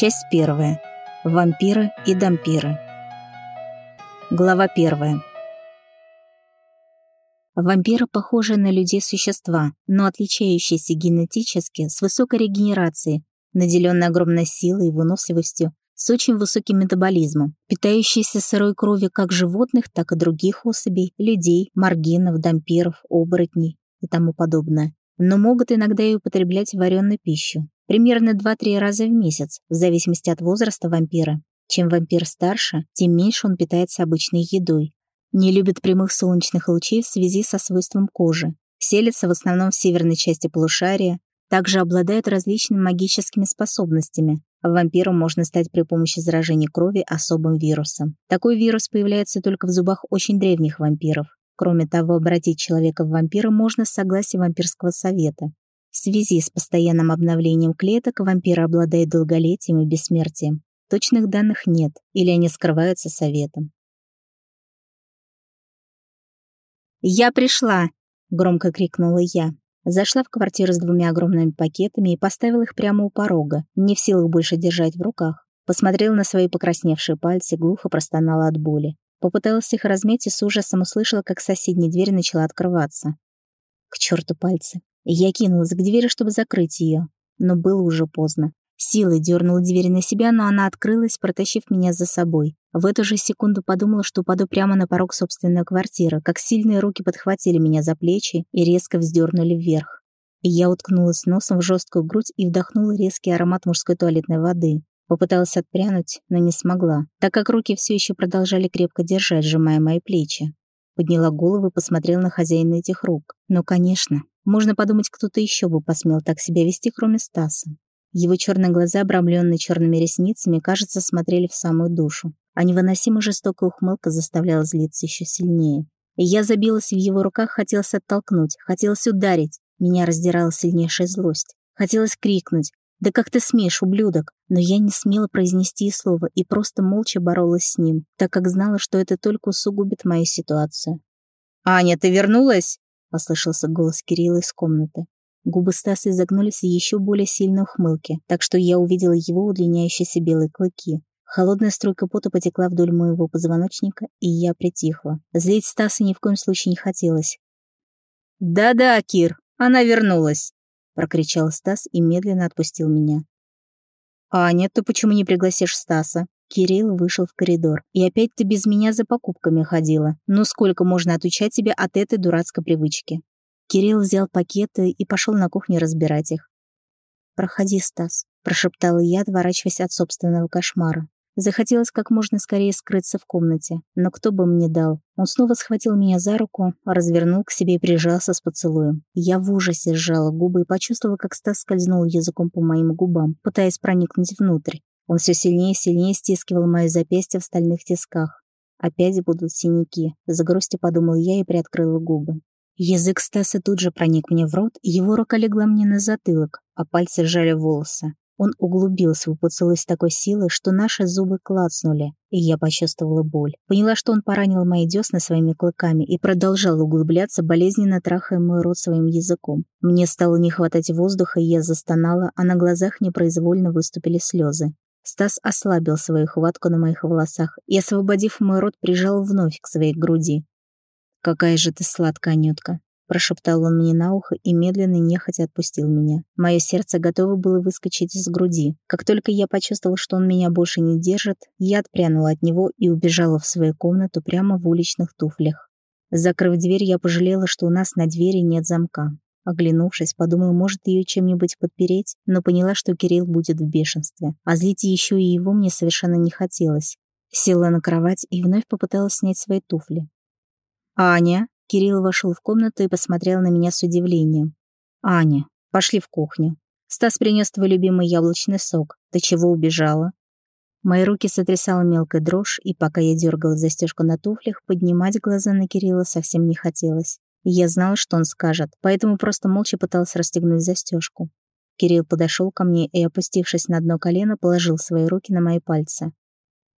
Часть первая. Вампиры и дампиры. Глава первая. Вампиры похожи на людей существа, но отличающиеся генетически с высокой регенерацией, наделенные огромной силой и выносливостью, с очень высоким метаболизмом, питающиеся сырой кровью как животных, так и других особей, людей, маргинов, дампиров, оборотней и тому подобное. Но могут иногда и употреблять вареную пищу, примерно 2-3 раза в месяц, в зависимости от возраста вампира. Чем вампир старше, тем меньше он питается обычной едой. Не любит прямых солнечных лучей в связи со свойством кожи. Селится в основном в северной части полушария, также обладает различными магическими способностями. Вампиром можно стать при помощи заражения крови особым вирусом. Такой вирус появляется только в зубах очень древних вампиров. Кроме того, обратить человека в вампира можно с согласия вампирского совета. В связи с постоянным обновлением клеток вампир обладает долголетием и бессмертием. Точных данных нет, или они скрываются советом. «Я пришла!» — громко крикнула я. Зашла в квартиру с двумя огромными пакетами и поставила их прямо у порога, не в силах больше держать в руках. Посмотрела на свои покрасневшие пальцы, глухо простонала от боли. Попыталась их размять и с ужасом услышала, как соседняя дверь начала открываться. К черту пальцы. Я кинулась к двери, чтобы закрыть ее, но было уже поздно. Силой дернула дверь на себя, но она открылась, протащив меня за собой. В эту же секунду подумала, что упаду прямо на порог собственной квартиры, как сильные руки подхватили меня за плечи и резко вздернули вверх. Я уткнулась носом в жесткую грудь и вдохнула резкий аромат мужской туалетной воды. Попыталась отпрянуть, но не смогла, так как руки все еще продолжали крепко держать, сжимая мои плечи. Подняла голову и посмотрела на хозяина этих рук. Ну, конечно, можно подумать, кто-то еще бы посмел так себя вести, кроме Стаса. Его черные глаза, обрамленные черными ресницами, кажется, смотрели в самую душу, а невыносимо жестокая ухмылка заставляла злиться еще сильнее. Я забилась в его руках, хотелось оттолкнуть, хотелось ударить. Меня раздирала сильнейшая злость. Хотелось крикнуть «Да как ты смеешь, ублюдок!» Но я не смела произнести и слова и просто молча боролась с ним, так как знала, что это только усугубит мою ситуацию. «Аня, ты вернулась?» — послышался голос Кирилла из комнаты. Губы Стаса изогнулись в еще более сильной ухмылке, так что я увидела его удлиняющиеся белые клыки. Холодная струйка пота потекла вдоль моего позвоночника, и я притихла. Злить Стаса ни в коем случае не хотелось. «Да-да, Кир, она вернулась!» — прокричал Стас и медленно отпустил меня. «Аня, ты почему не пригласишь Стаса?» Кирилл вышел в коридор. «И опять ты без меня за покупками ходила. Ну сколько можно отучать тебя от этой дурацкой привычки?» Кирилл взял пакеты и пошел на кухню разбирать их. «Проходи, Стас», — прошептала я, отворачиваясь от собственного кошмара. Захотелось как можно скорее скрыться в комнате, но кто бы мне дал. Он снова схватил меня за руку, развернул к себе и прижался с поцелуем. Я в ужасе сжала губы и почувствовала, как Стас скользнул языком по моим губам, пытаясь проникнуть внутрь. Он все сильнее и сильнее стискивал мои запястья в стальных тисках. Опять будут синяки. За грустью подумал я и приоткрыла губы. Язык Стаса тут же проник мне в рот, его рука легла мне на затылок, а пальцы сжали волосы. Он углубил свой поцелуй с такой силой, что наши зубы клацнули, и я почувствовала боль. Поняла, что он поранил мои десны своими клыками и продолжал углубляться, болезненно трахая мой рот своим языком. Мне стало не хватать воздуха, и я застонала, а на глазах непроизвольно выступили слезы. Стас ослабил свою хватку на моих волосах и, освободив мой рот, прижал вновь к своей груди. «Какая же ты сладкая, Анютка!» Прошептал он мне на ухо и медленно нехотя отпустил меня. Мое сердце готово было выскочить из груди. Как только я почувствовала, что он меня больше не держит, я отпрянула от него и убежала в свою комнату прямо в уличных туфлях. Закрыв дверь, я пожалела, что у нас на двери нет замка. Оглянувшись, подумала, может ее чем-нибудь подпереть, но поняла, что Кирилл будет в бешенстве. А злить еще и его мне совершенно не хотелось. Села на кровать и вновь попыталась снять свои туфли. «Аня?» Кирилл вошел в комнату и посмотрел на меня с удивлением. «Аня, пошли в кухню. Стас принес твой любимый яблочный сок. Ты чего убежала?» Мои руки сотрясала мелкая дрожь, и пока я дергала застежку на туфлях, поднимать глаза на Кирилла совсем не хотелось. Я знала, что он скажет, поэтому просто молча пыталась расстегнуть застежку. Кирилл подошел ко мне и, опустившись на дно колено, положил свои руки на мои пальцы.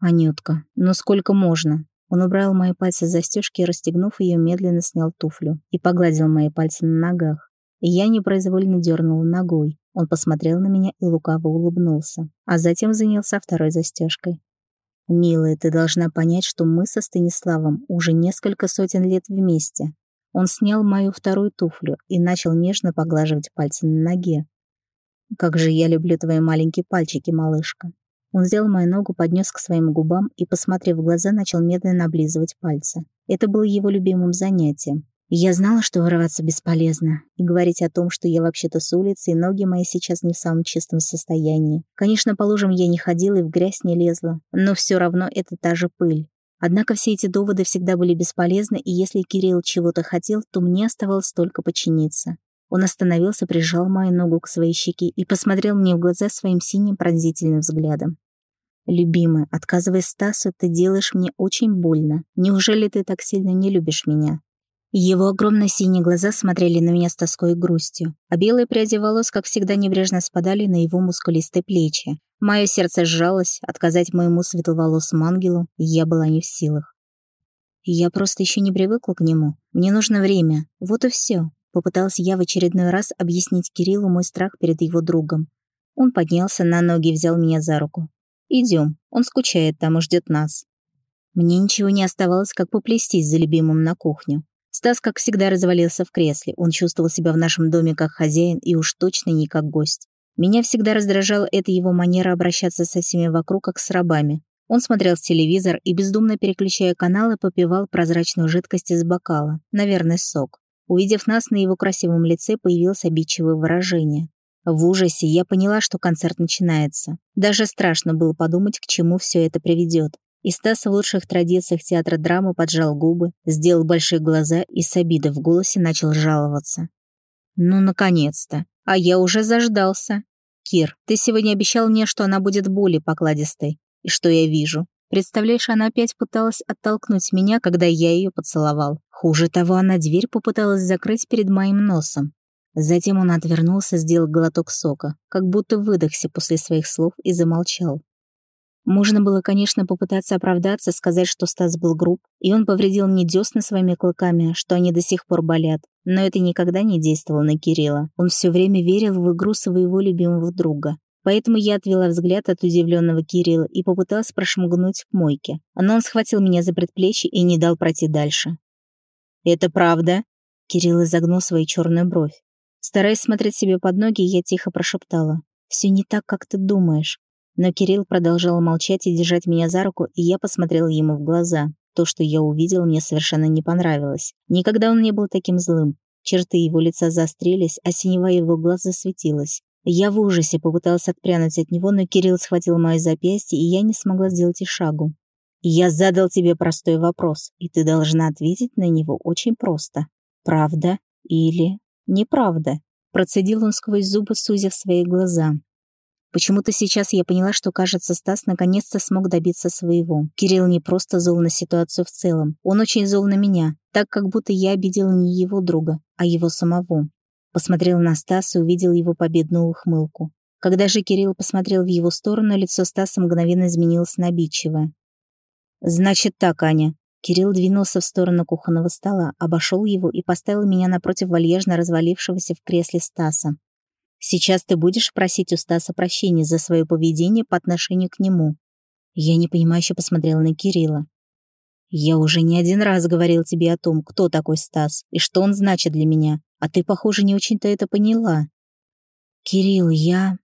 «Анютка, ну сколько можно? Он убрал мои пальцы с застежки и, расстегнув ее, медленно снял туфлю и погладил мои пальцы на ногах. И я непроизвольно дернула ногой. Он посмотрел на меня и лукаво улыбнулся, а затем занялся второй застежкой. «Милая, ты должна понять, что мы со Станиславом уже несколько сотен лет вместе. Он снял мою вторую туфлю и начал нежно поглаживать пальцы на ноге. «Как же я люблю твои маленькие пальчики, малышка!» Он взял мою ногу, поднес к своим губам и, посмотрев в глаза, начал медленно облизывать пальцы. Это было его любимым занятием. Я знала, что вырываться бесполезно, и говорить о том, что я вообще-то с улицы, и ноги мои сейчас не в самом чистом состоянии. Конечно, по лужам я не ходила и в грязь не лезла, но все равно это та же пыль. Однако все эти доводы всегда были бесполезны, и если Кирилл чего-то хотел, то мне оставалось только подчиниться. Он остановился, прижал мою ногу к своей щеке и посмотрел мне в глаза своим синим пронзительным взглядом. «Любимый, отказывая Стасу, ты делаешь мне очень больно. Неужели ты так сильно не любишь меня?» Его огромные синие глаза смотрели на меня с тоской и грустью, а белые пряди волос, как всегда, небрежно спадали на его мускулистые плечи. Мое сердце сжалось, отказать моему светловолосому ангелу я была не в силах. Я просто еще не привыкла к нему. Мне нужно время. Вот и все. Попыталась я в очередной раз объяснить Кириллу мой страх перед его другом. Он поднялся на ноги и взял меня за руку. Идем, он скучает там и ждет нас. Мне ничего не оставалось, как поплестись за любимым на кухню. Стас, как всегда, развалился в кресле. Он чувствовал себя в нашем доме как хозяин и уж точно не как гость. Меня всегда раздражала эта его манера обращаться со всеми вокруг, как с рабами. Он смотрел в телевизор и, бездумно переключая каналы, попивал прозрачную жидкость из бокала, наверное, сок. Увидев нас, на его красивом лице появилось обидчивое выражение. В ужасе я поняла, что концерт начинается. Даже страшно было подумать, к чему все это приведет. И Стас в лучших традициях театра драмы поджал губы, сделал большие глаза и с обидой в голосе начал жаловаться. «Ну, наконец-то! А я уже заждался! Кир, ты сегодня обещал мне, что она будет более покладистой. И что я вижу? Представляешь, она опять пыталась оттолкнуть меня, когда я ее поцеловал. Хуже того, она дверь попыталась закрыть перед моим носом. Затем он отвернулся, сделал глоток сока, как будто выдохся после своих слов и замолчал. Можно было, конечно, попытаться оправдаться, сказать, что Стас был груб, и он повредил мне десны своими клыками, что они до сих пор болят. Но это никогда не действовало на Кирилла. Он все время верил в игру своего любимого друга. Поэтому я отвела взгляд от удивленного Кирилла и попыталась прошмыгнуть к мойке. Но он схватил меня за предплечье и не дал пройти дальше. «Это правда?» Кирилл изогнул свою черную бровь. Стараясь смотреть себе под ноги, я тихо прошептала. «Все не так, как ты думаешь. Но Кирилл продолжал молчать и держать меня за руку, и я посмотрела ему в глаза. То, что я увидела, мне совершенно не понравилось. Никогда он не был таким злым. Черты его лица заострились, а синева его глаз засветилась. Я в ужасе попыталась отпрянуть от него, но Кирилл схватил мое запястье, и я не смогла сделать и шагу. «Я задал тебе простой вопрос, и ты должна ответить на него очень просто. Правда или неправда?» Процедил он сквозь зубы, сузив свои глаза. Почему-то сейчас я поняла, что, кажется, Стас наконец-то смог добиться своего. Кирилл не просто зол на ситуацию в целом. Он очень зол на меня, так как будто я обидела не его друга, а его самого. Посмотрел на Стаса и увидел его победную ухмылку. Когда же Кирилл посмотрел в его сторону, лицо Стаса мгновенно изменилось на обидчивое. «Значит так, Аня». Кирилл двинулся в сторону кухонного стола, обошел его и поставил меня напротив вальежно развалившегося в кресле Стаса. Сейчас ты будешь просить у Стаса прощения за свое поведение по отношению к нему. Я непонимающе посмотрела на Кирилла. Я уже не один раз говорил тебе о том, кто такой Стас и что он значит для меня, а ты, похоже, не очень-то это поняла. Кирилл, я...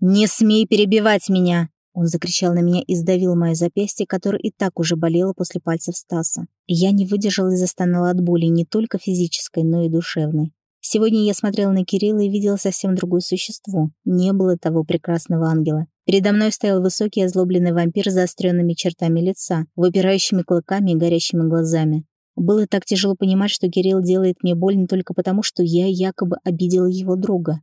Не смей перебивать меня! Он закричал на меня и сдавил мое запястье, которое и так уже болело после пальцев Стаса. Я не выдержала и застонала от боли не только физической, но и душевной. Сегодня я смотрела на Кирилла и видела совсем другое существо. Не было того прекрасного ангела. Передо мной стоял высокий озлобленный вампир с заостренными чертами лица, выпирающими клыками и горящими глазами. Было так тяжело понимать, что Кирилл делает мне больно только потому, что я якобы обидела его друга.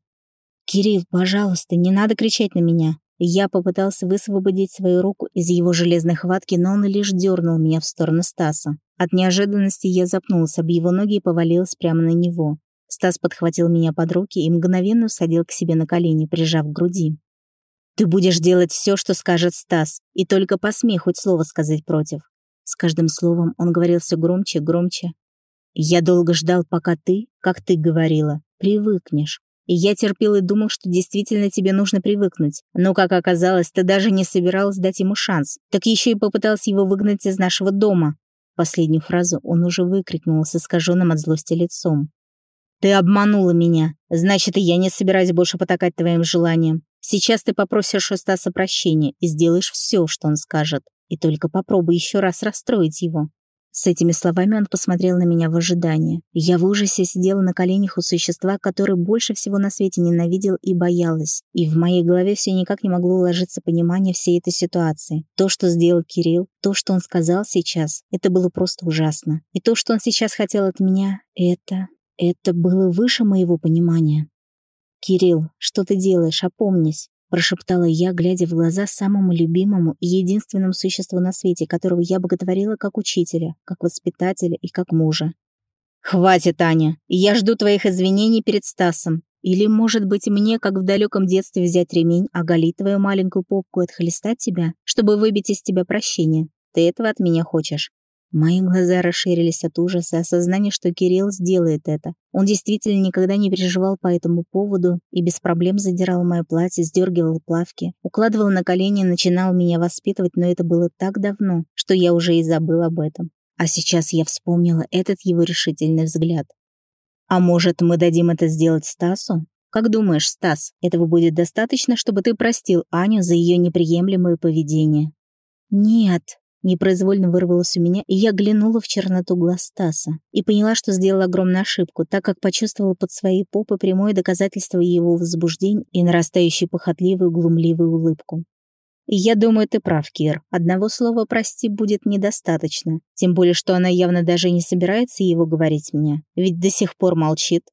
«Кирилл, пожалуйста, не надо кричать на меня!» Я попытался высвободить свою руку из его железной хватки, но он лишь дернул меня в сторону Стаса. От неожиданности я запнулся об его ноги и повалилась прямо на него. Стас подхватил меня под руки и мгновенно усадил к себе на колени, прижав к груди. «Ты будешь делать все, что скажет Стас, и только посмей хоть слово сказать против». С каждым словом он говорил все громче громче. «Я долго ждал, пока ты, как ты говорила, привыкнешь. И я терпел и думал, что действительно тебе нужно привыкнуть. Но, как оказалось, ты даже не собиралась дать ему шанс. Так еще и попытался его выгнать из нашего дома. Последнюю фразу он уже выкрикнул с искаженным от злости лицом. «Ты обманула меня. Значит, и я не собираюсь больше потакать твоим желаниям. Сейчас ты попросишь у Стаса прощения и сделаешь все, что он скажет. И только попробуй еще раз расстроить его. С этими словами он посмотрел на меня в ожидании. Я в ужасе сидела на коленях у существа, которое больше всего на свете ненавидел и боялась. И в моей голове все никак не могло уложиться понимание всей этой ситуации. То, что сделал Кирилл, то, что он сказал сейчас, это было просто ужасно. И то, что он сейчас хотел от меня, это... это было выше моего понимания. «Кирилл, что ты делаешь? Опомнись прошептала я, глядя в глаза самому любимому и единственному существу на свете, которого я боготворила как учителя, как воспитателя и как мужа. «Хватит, Аня! Я жду твоих извинений перед Стасом. Или, может быть, мне, как в далеком детстве, взять ремень, оголить твою маленькую попку и отхлестать тебя, чтобы выбить из тебя прощение? Ты этого от меня хочешь?» Мои глаза расширились от ужаса и осознания, что Кирилл сделает это. Он действительно никогда не переживал по этому поводу и без проблем задирал мое платье, сдергивал плавки, укладывал на колени и начинал меня воспитывать, но это было так давно, что я уже и забыл об этом. А сейчас я вспомнила этот его решительный взгляд. «А может, мы дадим это сделать Стасу?» «Как думаешь, Стас, этого будет достаточно, чтобы ты простил Аню за ее неприемлемое поведение?» «Нет», Непроизвольно вырвалось у меня, и я глянула в черноту глаз Стаса и поняла, что сделала огромную ошибку, так как почувствовала под своей попой прямое доказательство его возбуждения и нарастающую похотливую глумливую улыбку. Я думаю, ты прав, Кир. Одного слова «прости» будет недостаточно. Тем более, что она явно даже не собирается его говорить мне. Ведь до сих пор молчит.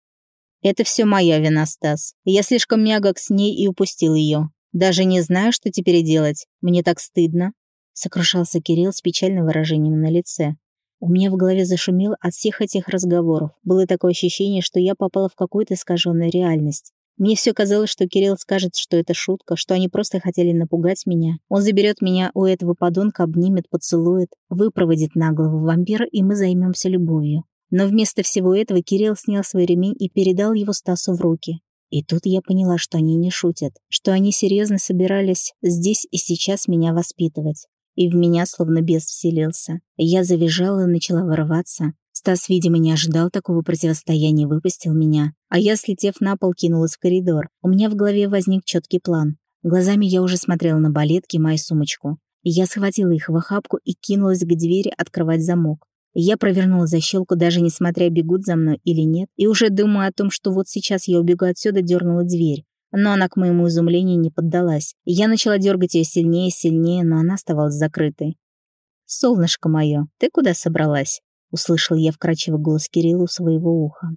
Это все моя вина, Стас. Я слишком мягок с ней и упустил ее. Даже не знаю, что теперь делать. Мне так стыдно сокрушался Кирилл с печальным выражением на лице. У меня в голове зашумело от всех этих разговоров. Было такое ощущение, что я попала в какую-то искаженную реальность. Мне все казалось, что Кирилл скажет, что это шутка, что они просто хотели напугать меня. Он заберет меня у этого подонка, обнимет, поцелует, выпроводит наглого вампира, и мы займемся любовью. Но вместо всего этого Кирилл снял свой ремень и передал его Стасу в руки. И тут я поняла, что они не шутят, что они серьезно собирались здесь и сейчас меня воспитывать и в меня словно бес вселился. Я завизжала и начала вырываться. Стас, видимо, не ожидал такого противостояния и выпустил меня. А я, слетев на пол, кинулась в коридор. У меня в голове возник четкий план. Глазами я уже смотрела на балетки и мою сумочку. Я схватила их в охапку и кинулась к двери открывать замок. Я провернула защелку, даже несмотря бегут за мной или нет, и уже думая о том, что вот сейчас я убегу отсюда, дернула дверь. Но она, к моему изумлению, не поддалась. Я начала дергать ее сильнее и сильнее, но она оставалась закрытой. «Солнышко мое, ты куда собралась?» — услышал я вкрадчивый голос Кирилла у своего уха.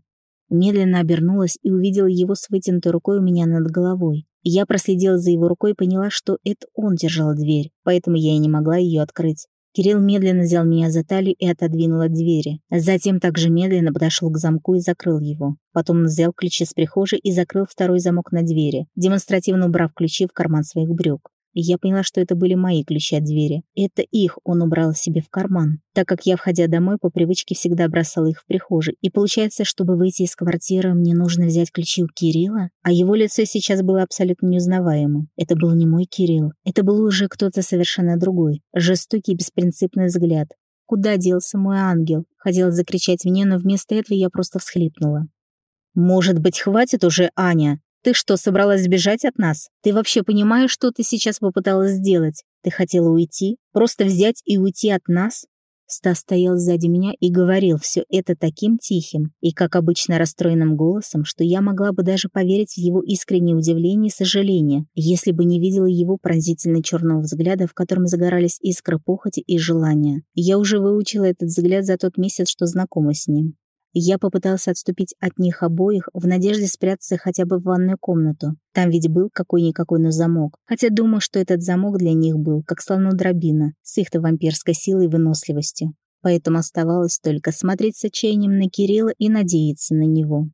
Медленно обернулась и увидела его с вытянутой рукой у меня над головой. Я проследила за его рукой и поняла, что это он держал дверь, поэтому я и не могла ее открыть. Кирилл медленно взял меня за талию и отодвинул от двери. Затем также медленно подошел к замку и закрыл его. Потом взял ключи с прихожей и закрыл второй замок на двери, демонстративно убрав ключи в карман своих брюк я поняла, что это были мои ключи от двери. Это их он убрал себе в карман, так как я, входя домой, по привычке всегда бросала их в прихожей. И получается, чтобы выйти из квартиры, мне нужно взять ключи у Кирилла, а его лицо сейчас было абсолютно неузнаваемым. Это был не мой Кирилл. Это был уже кто-то совершенно другой. Жестокий, беспринципный взгляд. Куда делся мой ангел? Хотела закричать мне, но вместо этого я просто всхлипнула. «Может быть, хватит уже, Аня?» Ты что, собралась сбежать от нас? Ты вообще понимаешь, что ты сейчас попыталась сделать? Ты хотела уйти? Просто взять и уйти от нас? Стас стоял сзади меня и говорил все это таким тихим и, как обычно, расстроенным голосом, что я могла бы даже поверить в его искреннее удивление и сожаление, если бы не видела его пронзительно черного взгляда, в котором загорались искры похоти и желания. Я уже выучила этот взгляд за тот месяц, что знакома с ним. Я попытался отступить от них обоих в надежде спрятаться хотя бы в ванную комнату. Там ведь был какой-никакой, но замок. Хотя думаю, что этот замок для них был, как слону дробина, с их-то вампирской силой и выносливостью. Поэтому оставалось только смотреть с отчаянием на Кирилла и надеяться на него.